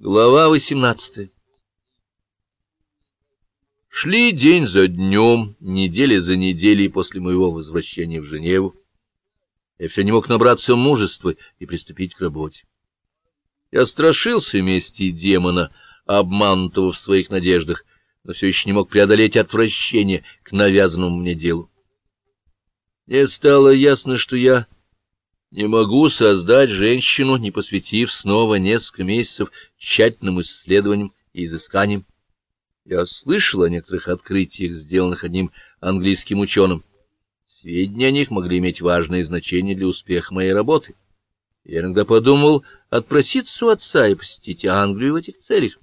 Глава восемнадцатая Шли день за днем, недели за неделей после моего возвращения в Женеву. Я все не мог набраться мужества и приступить к работе. Я страшился мести демона, обманутого в своих надеждах, но все еще не мог преодолеть отвращение к навязанному мне делу. Мне стало ясно, что я не могу создать женщину, не посвятив снова несколько месяцев тщательным исследованиям и изысканиям. Я слышал о некоторых открытиях, сделанных одним английским ученым. Сведения о них могли иметь важное значение для успеха моей работы. Я иногда подумал отпроситься у отца и посетить Англию в этих целях.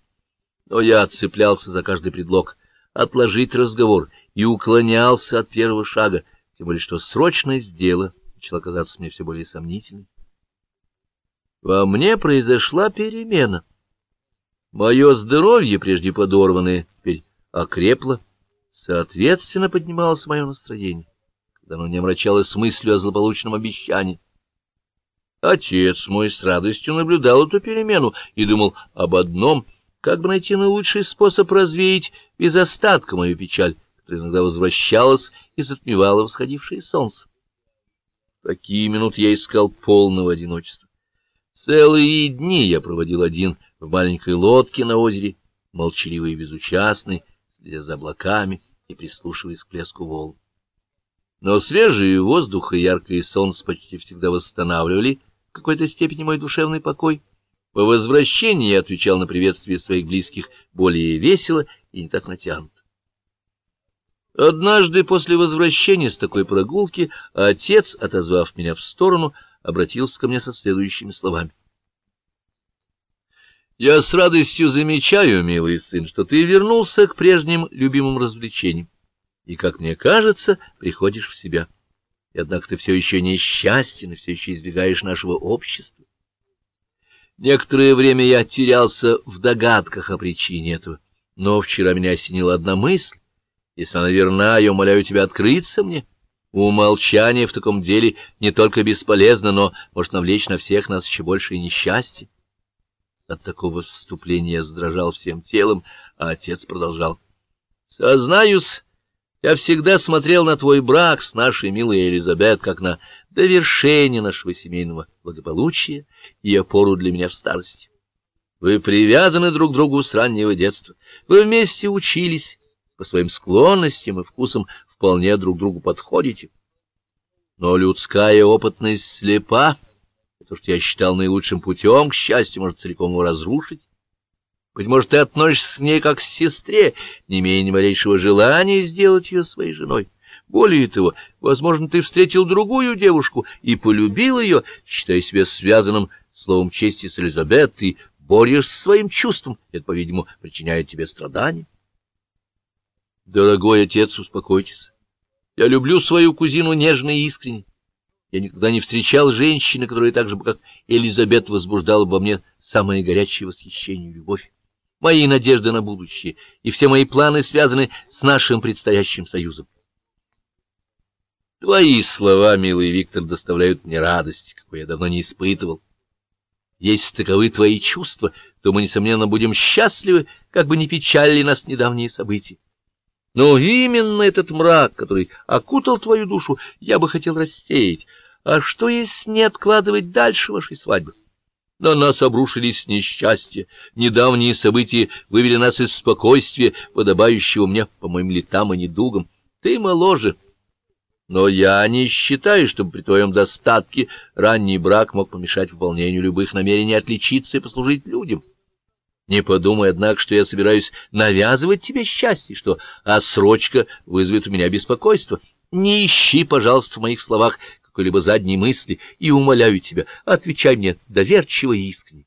Но я отцеплялся за каждый предлог отложить разговор и уклонялся от первого шага, тем более что срочность дела — начала казаться мне все более сомнительной. Во мне произошла перемена. Мое здоровье, прежде подорванное, теперь окрепло, соответственно поднималось мое настроение, когда оно не омрачалось мыслью о злополучном обещании. Отец мой с радостью наблюдал эту перемену и думал об одном, как бы найти наилучший способ развеять без остатка мою печаль, которая иногда возвращалась и затмевала восходившее солнце такие минуты я искал полного одиночества. Целые дни я проводил один в маленькой лодке на озере, молчаливый и безучастный, следя за облаками и прислушиваясь к плеску волн. Но свежий воздух и яркое солнце почти всегда восстанавливали в какой-то степени мой душевный покой. По возвращении я отвечал на приветствие своих близких более весело и не так натянуто. Однажды после возвращения с такой прогулки отец, отозвав меня в сторону, обратился ко мне со следующими словами. «Я с радостью замечаю, милый сын, что ты вернулся к прежним любимым развлечениям, и, как мне кажется, приходишь в себя. И однако ты все еще несчастен и все еще избегаешь нашего общества. Некоторое время я терялся в догадках о причине этого, но вчера меня осенила одна мысль, если она верна, я умоляю тебя открыться мне. Умолчание в таком деле не только бесполезно, но может навлечь на всех нас еще большее несчастье. От такого вступления я задрожал всем телом, а отец продолжал. — Сознаюсь, я всегда смотрел на твой брак с нашей милой Элизабет как на довершение нашего семейного благополучия и опору для меня в старости. Вы привязаны друг к другу с раннего детства. Вы вместе учились, по своим склонностям и вкусам вполне друг другу подходите. Но людская опытность слепа, то, что я считал наилучшим путем, к счастью, может целиком его разрушить. Быть может, ты относишься к ней как к сестре, не имея ни малейшего желания сделать ее своей женой. Более того, возможно, ты встретил другую девушку и полюбил ее, считая себя связанным словом чести с Элизабет, и борешься своим чувством, это, по-видимому, причиняет тебе страдания. Дорогой отец, успокойтесь. Я люблю свою кузину нежно и искренне. Я никогда не встречал женщины, которая так же, как Элизабет, возбуждала во мне самое горячее восхищение и любовь. Мои надежды на будущее и все мои планы связаны с нашим предстоящим союзом. Твои слова, милый Виктор, доставляют мне радость, какой я давно не испытывал. Если таковы твои чувства, то мы, несомненно, будем счастливы, как бы не печалили нас недавние события. Но именно этот мрак, который окутал твою душу, я бы хотел рассеять. А что, если не откладывать дальше вашей свадьбы? На нас обрушились несчастья. Недавние события вывели нас из спокойствия, подобающего мне по моим летам и недугам. Ты моложе. Но я не считаю, чтобы при твоем достатке ранний брак мог помешать выполнению любых намерений отличиться и послужить людям. Не подумай, однако, что я собираюсь навязывать тебе счастье, что отсрочка вызовет у меня беспокойство. Не ищи, пожалуйста, в моих словах какой-либо задней мысли, и умоляю тебя, отвечай мне доверчиво и искренне.